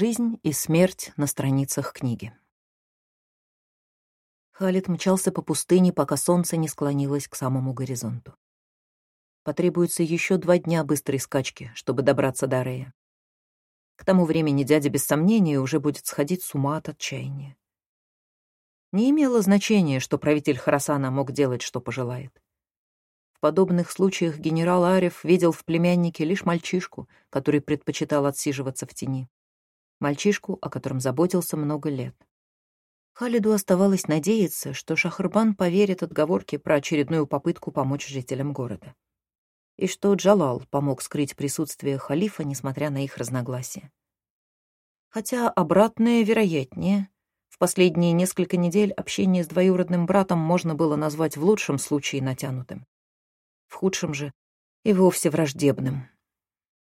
Жизнь и смерть на страницах книги. Халид мчался по пустыне, пока солнце не склонилось к самому горизонту. Потребуется еще два дня быстрой скачки, чтобы добраться до Рея. К тому времени дядя без сомнения уже будет сходить с ума от отчаяния. Не имело значения, что правитель Харасана мог делать, что пожелает. В подобных случаях генерал Арев видел в племяннике лишь мальчишку, который предпочитал отсиживаться в тени. Мальчишку, о котором заботился много лет. Халиду оставалось надеяться, что Шахрбан поверит отговорке про очередную попытку помочь жителям города. И что Джалал помог скрыть присутствие халифа, несмотря на их разногласия. Хотя обратное вероятнее. В последние несколько недель общение с двоюродным братом можно было назвать в лучшем случае натянутым. В худшем же и вовсе враждебным.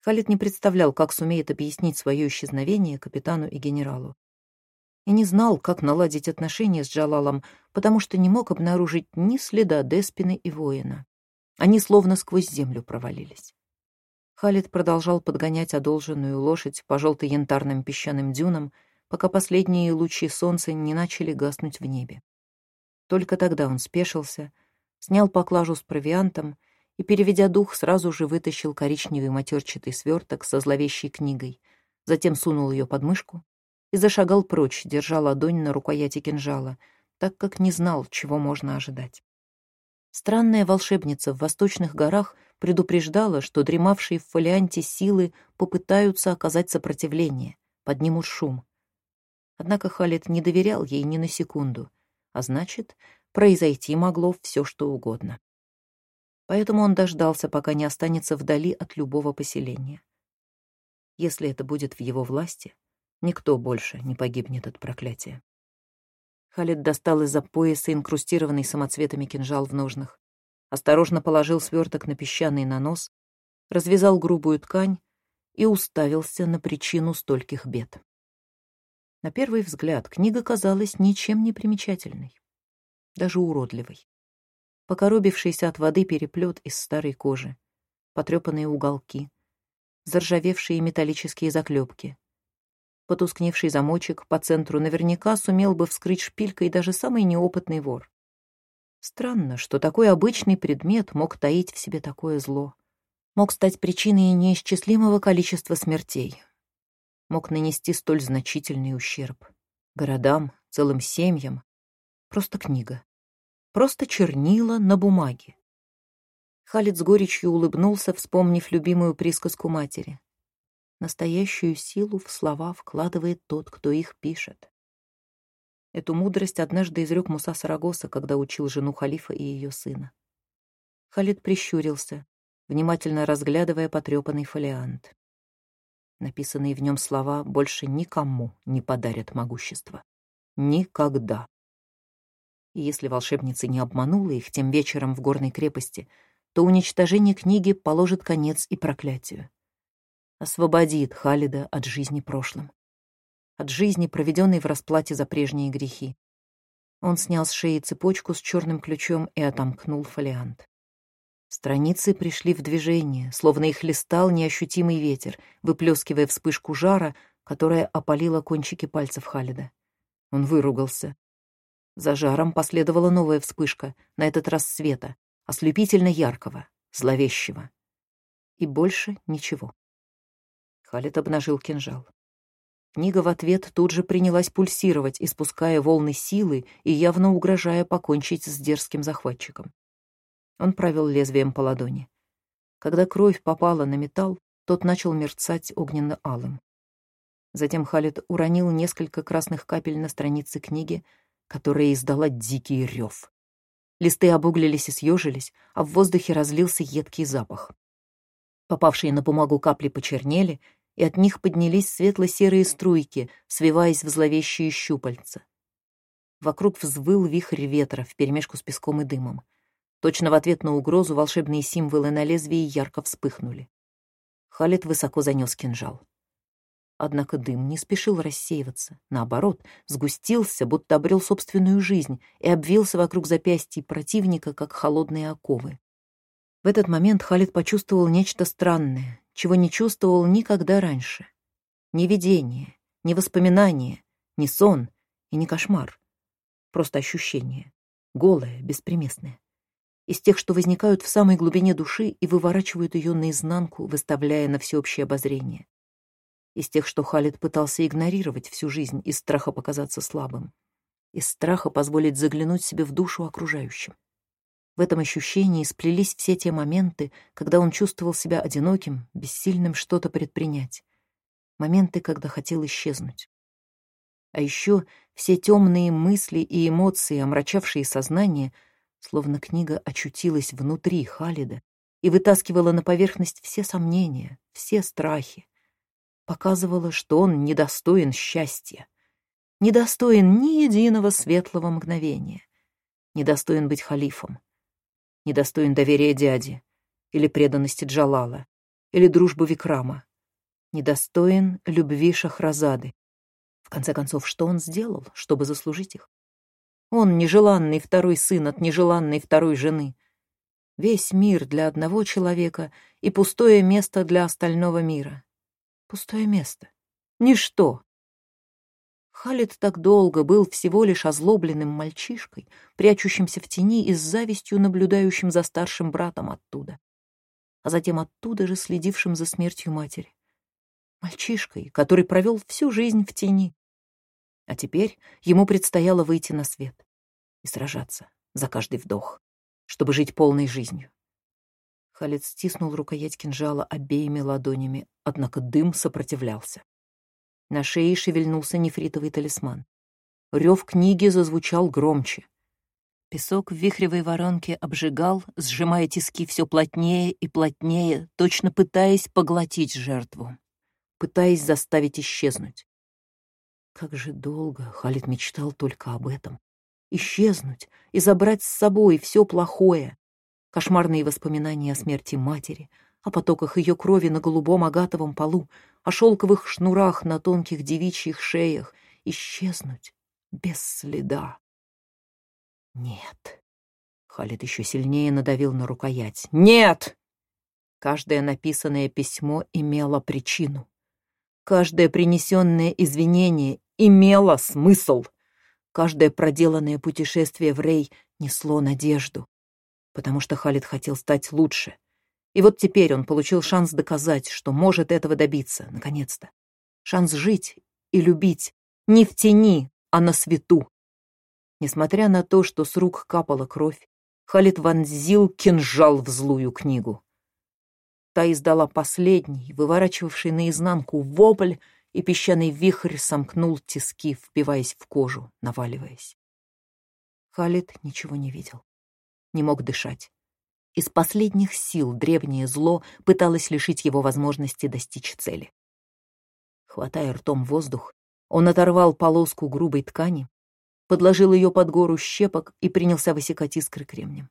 Халид не представлял, как сумеет объяснить свое исчезновение капитану и генералу и не знал, как наладить отношения с Джалалом, потому что не мог обнаружить ни следа Деспины и воина. Они словно сквозь землю провалились. Халид продолжал подгонять одолженную лошадь по желто-янтарным песчаным дюнам, пока последние лучи солнца не начали гаснуть в небе. Только тогда он спешился, снял поклажу с провиантом и, переведя дух, сразу же вытащил коричневый матерчатый сверток со зловещей книгой, затем сунул ее под мышку и зашагал прочь, держа ладонь на рукояти кинжала, так как не знал, чего можно ожидать. Странная волшебница в восточных горах предупреждала, что дремавшие в фолианте силы попытаются оказать сопротивление, поднимут шум. Однако Халид не доверял ей ни на секунду, а значит, произойти могло все, что угодно. Поэтому он дождался, пока не останется вдали от любого поселения. Если это будет в его власти, Никто больше не погибнет от проклятия. Халид достал из-за пояса инкрустированный самоцветами кинжал в ножнах, осторожно положил сверток на песчаный нанос, развязал грубую ткань и уставился на причину стольких бед. На первый взгляд книга казалась ничем не примечательной, даже уродливой. Покоробившийся от воды переплет из старой кожи, потрепанные уголки, заржавевшие металлические заклепки, Потускневший замочек по центру наверняка сумел бы вскрыть шпилькой даже самый неопытный вор. Странно, что такой обычный предмет мог таить в себе такое зло. Мог стать причиной неисчислимого количества смертей. Мог нанести столь значительный ущерб. Городам, целым семьям. Просто книга. Просто чернила на бумаге. Халид с горечью улыбнулся, вспомнив любимую присказку матери. Настоящую силу в слова вкладывает тот, кто их пишет. Эту мудрость однажды изрек Муса Сарагоса, когда учил жену халифа и ее сына. Халид прищурился, внимательно разглядывая потрепанный фолиант. Написанные в нем слова больше никому не подарят могущество. Никогда. И если волшебница не обманула их тем вечером в горной крепости, то уничтожение книги положит конец и проклятию освободит Халида от жизни прошлым. От жизни, проведенной в расплате за прежние грехи. Он снял с шеи цепочку с черным ключом и отомкнул фолиант. Страницы пришли в движение, словно их листал неощутимый ветер, выплескивая вспышку жара, которая опалила кончики пальцев Халида. Он выругался. За жаром последовала новая вспышка, на этот раз света, ослепительно яркого, зловещего. И больше ничего. Халит обнажил кинжал. Книга в ответ тут же принялась пульсировать, испуская волны силы и явно угрожая покончить с дерзким захватчиком. Он провел лезвием по ладони. Когда кровь попала на металл, тот начал мерцать огненно-алым. Затем Халид уронил несколько красных капель на страницы книги, которая издала дикий рев. Листы обуглились и съежились, а в воздухе разлился едкий запах. Попавшие на бумагу капли почернели, и от них поднялись светло-серые струйки, свиваясь в зловещие щупальца. Вокруг взвыл вихрь ветра вперемешку с песком и дымом. Точно в ответ на угрозу волшебные символы на лезвии ярко вспыхнули. Халит высоко занес кинжал. Однако дым не спешил рассеиваться. Наоборот, сгустился, будто обрел собственную жизнь и обвился вокруг запястья противника, как холодные оковы. В этот момент Халид почувствовал нечто странное, чего не чувствовал никогда раньше. Не видение, Не воспоминание, не сон и не кошмар. Просто ощущение. Голое, беспримесное. Из тех, что возникают в самой глубине души и выворачивают ее наизнанку, выставляя на всеобщее обозрение. Из тех, что Халид пытался игнорировать всю жизнь из страха показаться слабым. Из страха позволить заглянуть себе в душу окружающим. В этом ощущении сплелись все те моменты, когда он чувствовал себя одиноким, бессильным что-то предпринять. Моменты, когда хотел исчезнуть. А еще все темные мысли и эмоции, омрачавшие сознание, словно книга очутилась внутри Халида и вытаскивала на поверхность все сомнения, все страхи. Показывала, что он недостоин счастья, недостоин ни единого светлого мгновения, недостоин быть халифом, недостоин доверия дяди, или преданности Джалала, или дружбы Викрама, недостоин любви Шахразады. В конце концов, что он сделал, чтобы заслужить их? Он нежеланный второй сын от нежеланной второй жены. Весь мир для одного человека и пустое место для остального мира. Пустое место. Ничто. Халид так долго был всего лишь озлобленным мальчишкой, прячущимся в тени и с завистью наблюдающим за старшим братом оттуда, а затем оттуда же следившим за смертью матери. Мальчишкой, который провел всю жизнь в тени. А теперь ему предстояло выйти на свет и сражаться за каждый вдох, чтобы жить полной жизнью. Халид стиснул рукоять кинжала обеими ладонями, однако дым сопротивлялся. На шее шевельнулся нефритовый талисман. Рев книги зазвучал громче. Песок в вихревой воронке обжигал, сжимая тиски все плотнее и плотнее, точно пытаясь поглотить жертву, пытаясь заставить исчезнуть. Как же долго Халид мечтал только об этом. Исчезнуть и забрать с собой все плохое. Кошмарные воспоминания о смерти матери, о потоках ее крови на голубом агатовом полу, о шелковых шнурах на тонких девичьих шеях, исчезнуть без следа. Нет. Халид еще сильнее надавил на рукоять. Нет! Каждое написанное письмо имело причину. Каждое принесенное извинение имело смысл. Каждое проделанное путешествие в Рей несло надежду, потому что Халид хотел стать лучше, и вот теперь он получил шанс доказать, что может этого добиться, наконец-то. Шанс жить и любить не в тени, а на свету. Несмотря на то, что с рук капала кровь, Халид вонзил кинжал в злую книгу. Та издала последний, выворачивавший наизнанку вопль, и песчаный вихрь сомкнул тиски, впиваясь в кожу, наваливаясь. Халид ничего не видел, не мог дышать. Из последних сил древнее зло пыталось лишить его возможности достичь цели. Хватая ртом воздух, он оторвал полоску грубой ткани, подложил ее под гору щепок и принялся высекать искры кремнем.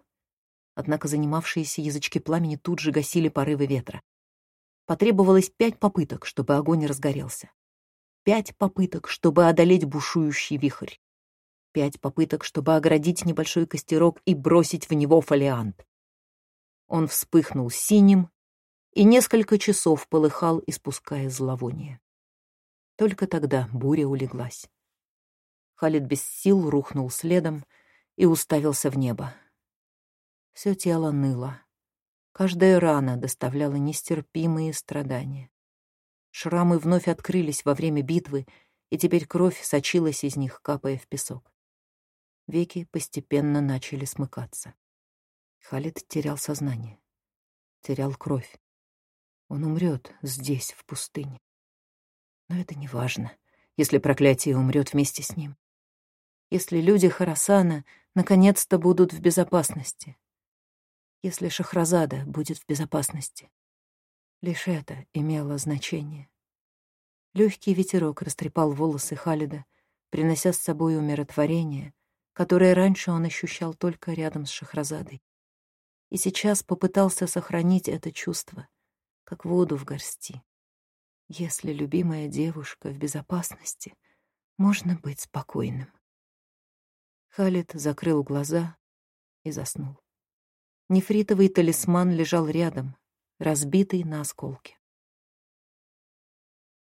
Однако занимавшиеся язычки пламени тут же гасили порывы ветра. Потребовалось пять попыток, чтобы огонь разгорелся. Пять попыток, чтобы одолеть бушующий вихрь. Пять попыток, чтобы оградить небольшой костерок и бросить в него фолиант. Он вспыхнул синим и несколько часов полыхал, испуская зловоние. Только тогда буря улеглась. Халид без сил рухнул следом и уставился в небо. Все тело ныло. Каждая рана доставляла нестерпимые страдания. Шрамы вновь открылись во время битвы, и теперь кровь сочилась из них, капая в песок. Веки постепенно начали смыкаться. Халид терял сознание, терял кровь. Он умрет здесь, в пустыне. Но это не важно, если проклятие умрет вместе с ним. Если люди Харасана наконец-то будут в безопасности. Если Шахразада будет в безопасности. Лишь это имело значение. Легкий ветерок растрепал волосы Халида, принося с собой умиротворение, которое раньше он ощущал только рядом с Шахразадой и сейчас попытался сохранить это чувство, как воду в горсти. Если любимая девушка в безопасности, можно быть спокойным. Халид закрыл глаза и заснул. Нефритовый талисман лежал рядом, разбитый на осколки.